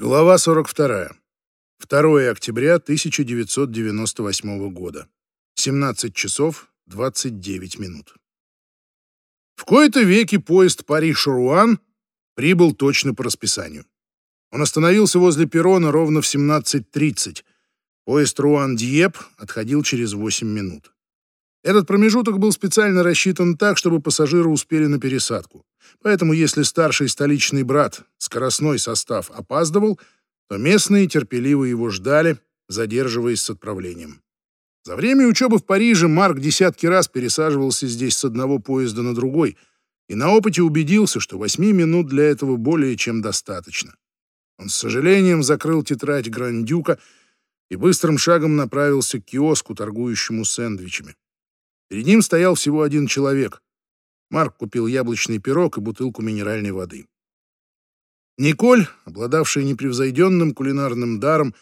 Глава 42. 2 октября 1998 года. 17 часов 29 минут. В кои-то веки поезд Париж-Руан прибыл точно по расписанию. Он остановился возле перрона ровно в 17.30. Поезд Руан-Диеп отходил через 8 минут. Этот промежуток был специально рассчитан так, чтобы пассажиры успели на пересадку. Поэтому если старший столичный брат, скоростной состав, опаздывал, то местные терпеливо его ждали, задерживаясь с отправлением. За время учебы в Париже Марк десятки раз пересаживался здесь с одного поезда на другой и на опыте убедился, что восьми минут для этого более чем достаточно. Он с сожалением закрыл тетрадь Грандюка и быстрым шагом направился к киоску, торгующему сэндвичами. Перед ним стоял всего один человек. Марк купил яблочный пирог и бутылку минеральной воды. Николь, обладавшая непревзойденным кулинарным даром,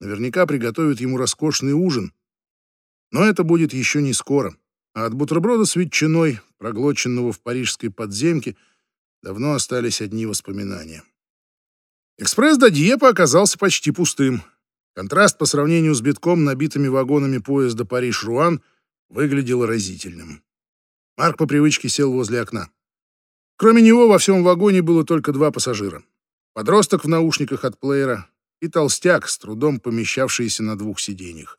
наверняка приготовит ему роскошный ужин. Но это будет еще не скоро, а от бутерброда с ветчиной, проглоченного в парижской подземке, давно остались одни воспоминания. Экспресс до Диепа оказался почти пустым. Контраст по сравнению с битком набитыми вагонами поезда Париж-Руан выглядел разительным. Марк по привычке сел возле окна. Кроме него во всем вагоне было только два пассажира. Подросток в наушниках от плеера и толстяк, с трудом помещавшийся на двух сиденьях.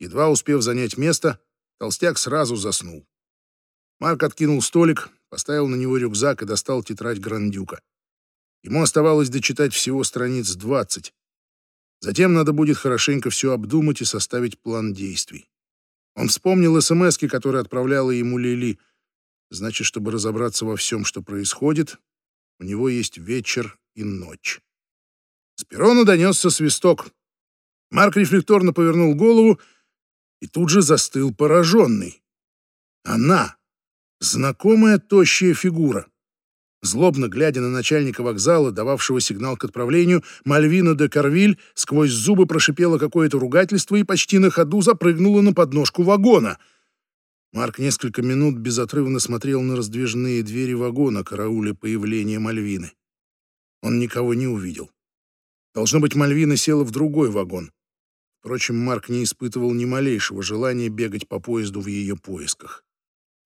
Едва успев занять место, толстяк сразу заснул. Марк откинул столик, поставил на него рюкзак и достал тетрадь Грандюка. Ему оставалось дочитать всего страниц 20. Затем надо будет хорошенько все обдумать и составить план действий. Он вспомнил смс которые отправляла ему Лили. Значит, чтобы разобраться во всем, что происходит, у него есть вечер и ночь. С перрона донесся свисток. Марк рефлекторно повернул голову и тут же застыл пораженный. Она, знакомая тощая фигура. Злобно глядя на начальника вокзала, дававшего сигнал к отправлению, Мальвина де Карвиль сквозь зубы прошипела какое-то ругательство и почти на ходу запрыгнула на подножку вагона. Марк несколько минут безотрывно смотрел на раздвижные двери вагона, карауля появления Мальвины. Он никого не увидел. Должно быть, Мальвина села в другой вагон. Впрочем, Марк не испытывал ни малейшего желания бегать по поезду в ее поисках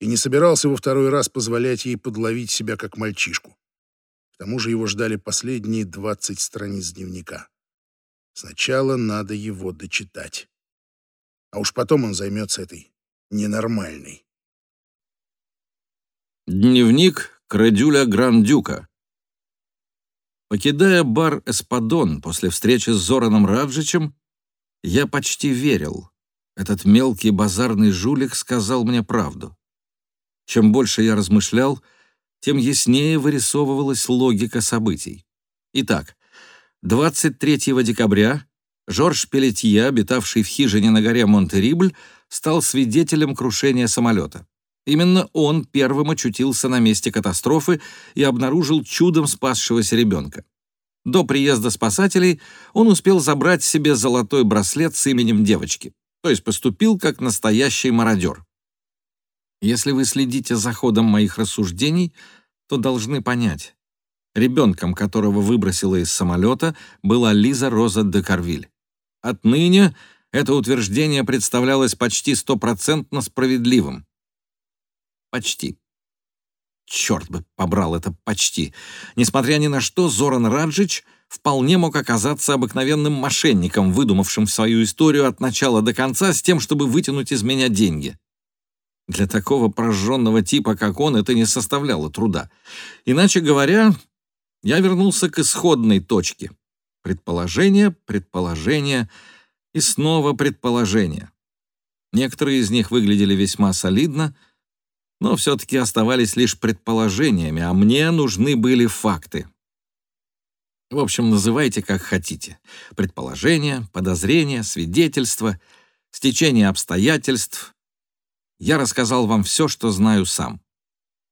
и не собирался во второй раз позволять ей подловить себя как мальчишку. К тому же его ждали последние двадцать страниц дневника. Сначала надо его дочитать. А уж потом он займется этой ненормальной. Дневник Крадюля Грандюка. Покидая бар «Эспадон» после встречи с Зораном Раджичем, я почти верил. Этот мелкий базарный жулик сказал мне правду. Чем больше я размышлял, тем яснее вырисовывалась логика событий. Итак, 23 декабря Жорж Пелетье, обитавший в хижине на горе Монтерибль, стал свидетелем крушения самолета. Именно он первым очутился на месте катастрофы и обнаружил чудом спасшегося ребенка. До приезда спасателей он успел забрать себе золотой браслет с именем девочки, то есть поступил как настоящий мародер. Если вы следите за ходом моих рассуждений, то должны понять. Ребенком, которого выбросила из самолета, была Лиза Роза де Карвиль. Отныне это утверждение представлялось почти стопроцентно справедливым. Почти. Черт бы побрал это почти. Несмотря ни на что, Зоран Раджич вполне мог оказаться обыкновенным мошенником, выдумавшим свою историю от начала до конца с тем, чтобы вытянуть из меня деньги. Для такого прожженного типа, как он, это не составляло труда. Иначе говоря, я вернулся к исходной точке. Предположение, предположение и снова предположение. Некоторые из них выглядели весьма солидно, но все-таки оставались лишь предположениями, а мне нужны были факты. В общем, называйте как хотите. Предположения, подозрения, свидетельства, стечение обстоятельств, я рассказал вам все, что знаю сам.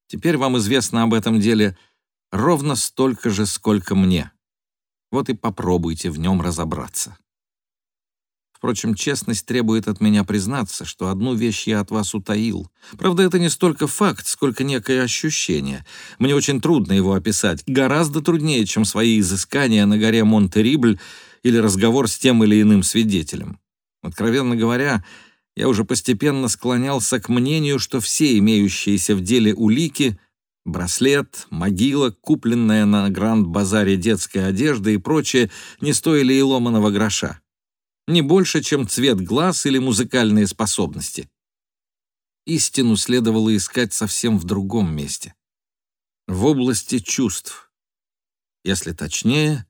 Теперь вам известно об этом деле ровно столько же, сколько мне. Вот и попробуйте в нем разобраться. Впрочем, честность требует от меня признаться, что одну вещь я от вас утаил. Правда, это не столько факт, сколько некое ощущение. Мне очень трудно его описать. Гораздо труднее, чем свои изыскания на горе Монтерибль или разговор с тем или иным свидетелем. Откровенно говоря, я уже постепенно склонялся к мнению, что все имеющиеся в деле улики — браслет, могила, купленная на Гранд-базаре детская одежда и прочее — не стоили и ломаного гроша не больше, чем цвет глаз или музыкальные способности. Истину следовало искать совсем в другом месте. В области чувств. Если точнее,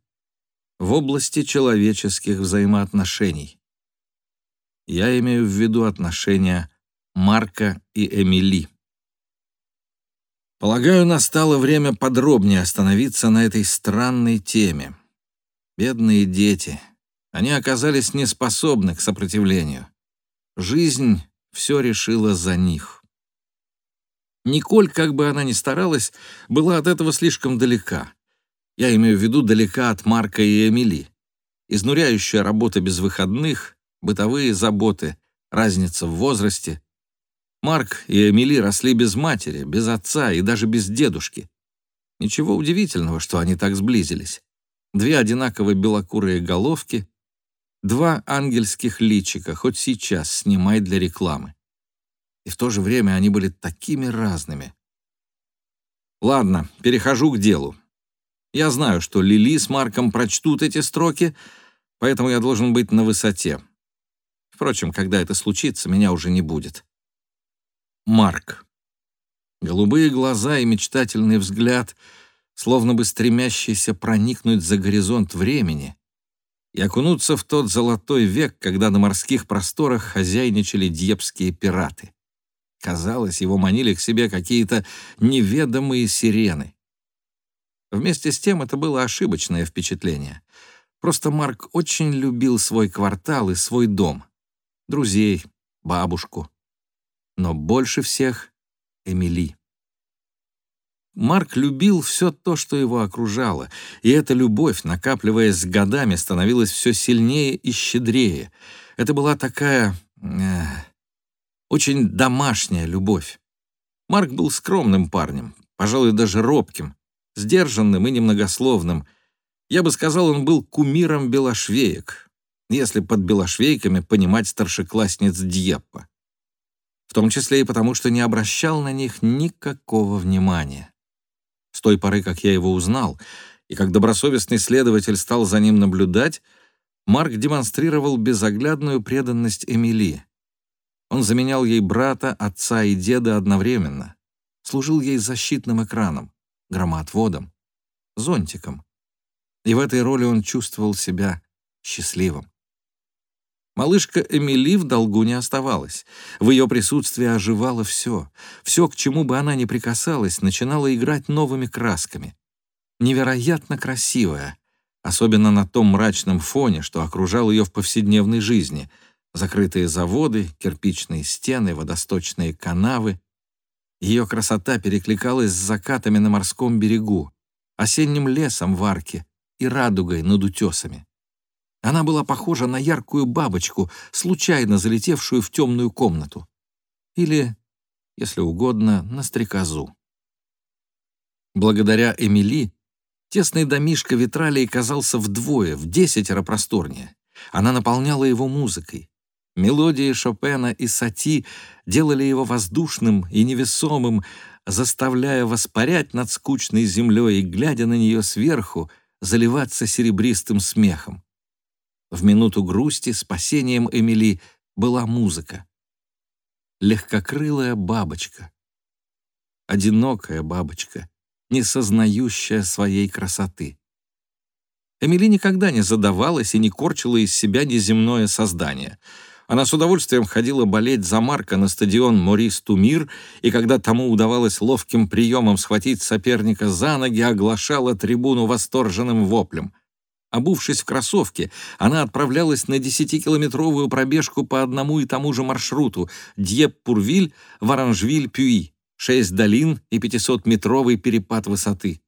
в области человеческих взаимоотношений. Я имею в виду отношения Марка и Эмили. Полагаю, настало время подробнее остановиться на этой странной теме. Бедные дети — они оказались неспособны к сопротивлению. Жизнь все решила за них. Николь, как бы она ни старалась, была от этого слишком далека. Я имею в виду далека от Марка и Эмили. Изнуряющая работа без выходных, бытовые заботы, разница в возрасте. Марк и Эмили росли без матери, без отца и даже без дедушки. Ничего удивительного, что они так сблизились. Две одинаковые белокурые головки, Два ангельских личика, хоть сейчас снимай для рекламы. И в то же время они были такими разными. Ладно, перехожу к делу. Я знаю, что Лили с Марком прочтут эти строки, поэтому я должен быть на высоте. Впрочем, когда это случится, меня уже не будет. Марк. Голубые глаза и мечтательный взгляд, словно бы стремящийся проникнуть за горизонт времени, и окунуться в тот золотой век, когда на морских просторах хозяйничали дьепские пираты. Казалось, его манили к себе какие-то неведомые сирены. Вместе с тем это было ошибочное впечатление. Просто Марк очень любил свой квартал и свой дом, друзей, бабушку. Но больше всех — Эмили. Марк любил все то, что его окружало, и эта любовь, накапливаясь с годами, становилась все сильнее и щедрее. Это была такая... Э, очень домашняя любовь. Марк был скромным парнем, пожалуй, даже робким, сдержанным и немногословным. Я бы сказал, он был кумиром белошвеек, если под белошвейками понимать старшеклассниц Дьеппа. В том числе и потому, что не обращал на них никакого внимания. С той поры, как я его узнал, и как добросовестный следователь стал за ним наблюдать, Марк демонстрировал безоглядную преданность Эмили. Он заменял ей брата, отца и деда одновременно, служил ей защитным экраном, громоотводом, зонтиком. И в этой роли он чувствовал себя счастливым. Малышка Эмили в долгу не оставалась. В ее присутствии оживало все. Все, к чему бы она ни прикасалась, начинало играть новыми красками. Невероятно красивая, особенно на том мрачном фоне, что окружал ее в повседневной жизни. Закрытые заводы, кирпичные стены, водосточные канавы. Ее красота перекликалась с закатами на морском берегу, осенним лесом в арке и радугой над утесами. Она была похожа на яркую бабочку, случайно залетевшую в темную комнату. Или, если угодно, на стрекозу. Благодаря Эмили тесный домишко Витралии казался вдвое, в десятеро просторнее. Она наполняла его музыкой. Мелодии Шопена и Сати делали его воздушным и невесомым, заставляя воспарять над скучной землей и, глядя на нее сверху, заливаться серебристым смехом. В минуту грусти спасением Эмили была музыка. Легкокрылая бабочка. Одинокая бабочка, не сознающая своей красоты. Эмили никогда не задавалась и не корчила из себя неземное создание. Она с удовольствием ходила болеть за Марка на стадион Морис Тумир, и когда тому удавалось ловким приемом схватить соперника за ноги, оглашала трибуну восторженным воплем — Обувшись в кроссовки, она отправлялась на десятикилометровую пробежку по одному и тому же маршруту Дьеп-Пурвиль, Варанжвиль-Пюи, шесть долин и 500-метровый перепад высоты.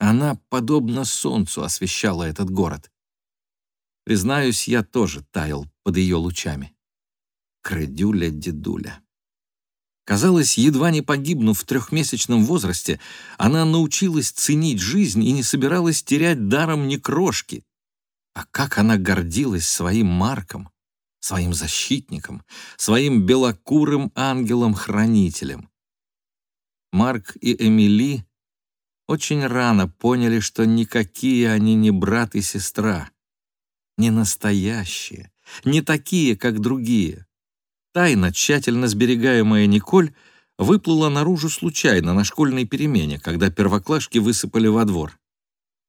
Она, подобно солнцу, освещала этот город. Признаюсь, я тоже таял под ее лучами. Кредюля-дедуля. Казалось, едва не погибнув в трехмесячном возрасте, она научилась ценить жизнь и не собиралась терять даром ни крошки. А как она гордилась своим Марком, своим защитником, своим белокурым ангелом-хранителем. Марк и Эмили очень рано поняли, что никакие они не брат и сестра, не настоящие, не такие, как другие. Тайна, тщательно сберегаемая Николь, выплыла наружу случайно на школьной перемене, когда первоклашки высыпали во двор.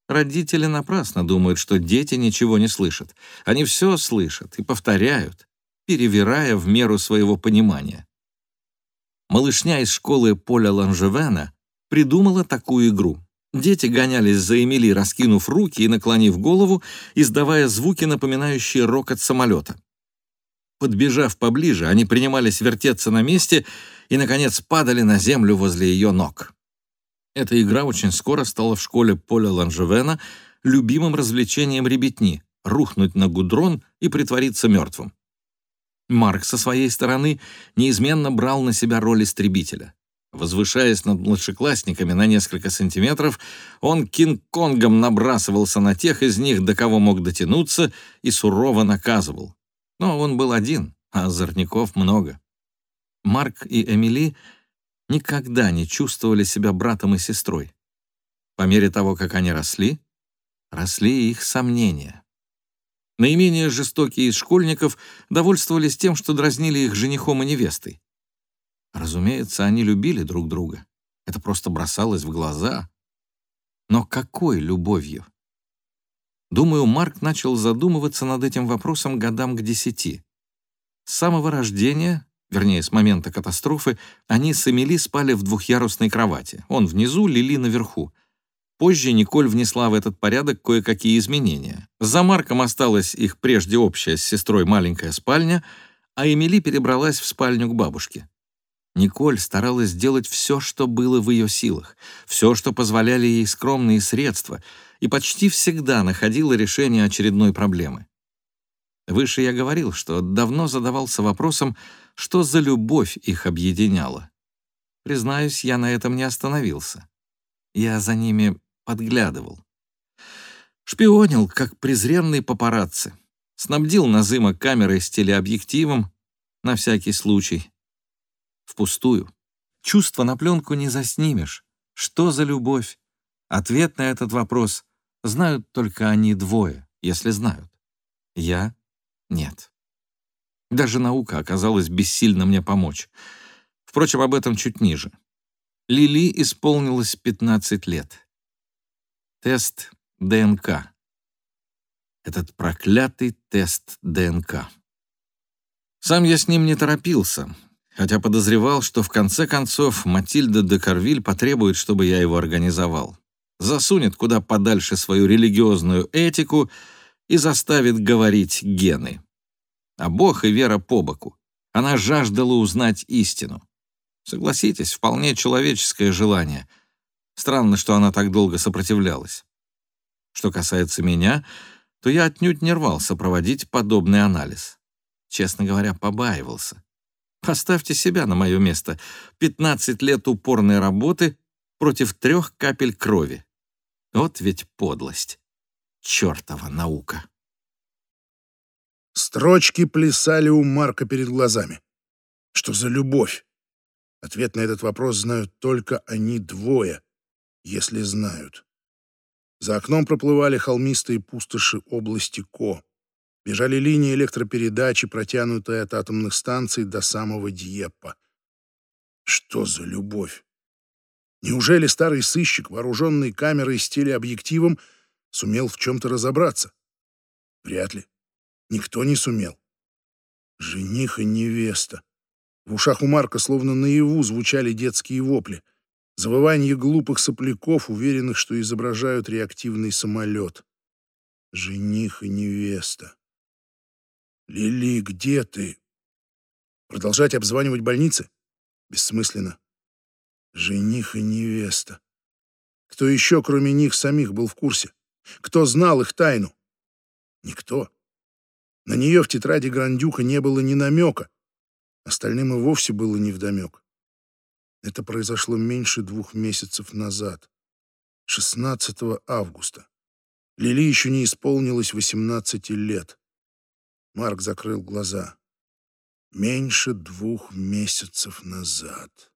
Родители напрасно думают, что дети ничего не слышат. Они все слышат и повторяют, перевирая в меру своего понимания. Малышня из школы Поля Ланжевена придумала такую игру. Дети гонялись за Эмили, раскинув руки и наклонив голову, издавая звуки, напоминающие рокот самолета. Подбежав поближе, они принимались вертеться на месте и, наконец, падали на землю возле ее ног. Эта игра очень скоро стала в школе Поля Ланжевена любимым развлечением ребятни — рухнуть на гудрон и притвориться мертвым. Марк со своей стороны неизменно брал на себя роль истребителя. Возвышаясь над младшеклассниками на несколько сантиметров, он кинг-конгом набрасывался на тех из них, до кого мог дотянуться, и сурово наказывал. Но он был один, а озорников много. Марк и Эмили никогда не чувствовали себя братом и сестрой. По мере того, как они росли, росли их сомнения. Наименее жестокие из школьников довольствовались тем, что дразнили их женихом и невестой. Разумеется, они любили друг друга. Это просто бросалось в глаза. Но какой любовью? Думаю, Марк начал задумываться над этим вопросом годам к десяти. С самого рождения, вернее, с момента катастрофы, они с Эмили спали в двухъярусной кровати. Он внизу, Лили наверху. Позже Николь внесла в этот порядок кое-какие изменения. За Марком осталась их прежде общая с сестрой маленькая спальня, а Эмили перебралась в спальню к бабушке. Николь старалась сделать все, что было в ее силах, все, что позволяли ей скромные средства, и почти всегда находила решение очередной проблемы. Выше я говорил, что давно задавался вопросом, что за любовь их объединяла. Признаюсь, я на этом не остановился. Я за ними подглядывал. Шпионил, как презренный папарацци. Снабдил Назыма камерой с телеобъективом на всякий случай — впустую. Чувство на пленку не заснимешь. Что за любовь? Ответ на этот вопрос знают только они двое, если знают. Я — нет. Даже наука оказалась бессильна мне помочь. Впрочем, об этом чуть ниже. Лили исполнилось 15 лет. Тест ДНК. Этот проклятый тест ДНК. Сам я с ним не торопился, хотя подозревал, что в конце концов Матильда де Карвиль потребует, чтобы я его организовал. Засунет куда подальше свою религиозную этику и заставит говорить гены. А Бог и вера по боку. Она жаждала узнать истину. Согласитесь, вполне человеческое желание. Странно, что она так долго сопротивлялась. Что касается меня, то я отнюдь не рвался проводить подобный анализ. Честно говоря, побаивался. Поставьте себя на мое место. 15 лет упорной работы против трех капель крови. Вот ведь подлость. Чёртова наука. Строчки плясали у Марка перед глазами. Что за любовь? Ответ на этот вопрос знают только они двое, если знают. За окном проплывали холмистые пустоши области Ко. Бежали линии электропередачи, протянутые от атомных станций до самого Дьеппа. Что за любовь? Неужели старый сыщик, вооруженный камерой с телеобъективом, сумел в чем-то разобраться? Вряд ли. Никто не сумел. Жених и невеста. В ушах у Марка словно наяву звучали детские вопли. Завывание глупых сопляков, уверенных, что изображают реактивный самолет. Жених и невеста. «Лили, где ты?» Продолжать обзванивать больницы? Бессмысленно. Жених и невеста. Кто еще, кроме них самих, был в курсе? Кто знал их тайну? Никто. На нее в тетради Грандюка не было ни намека. Остальным и вовсе было невдомек. Это произошло меньше двух месяцев назад, 16 августа. Лили еще не исполнилось 18 лет. Марк закрыл глаза. Меньше двух месяцев назад.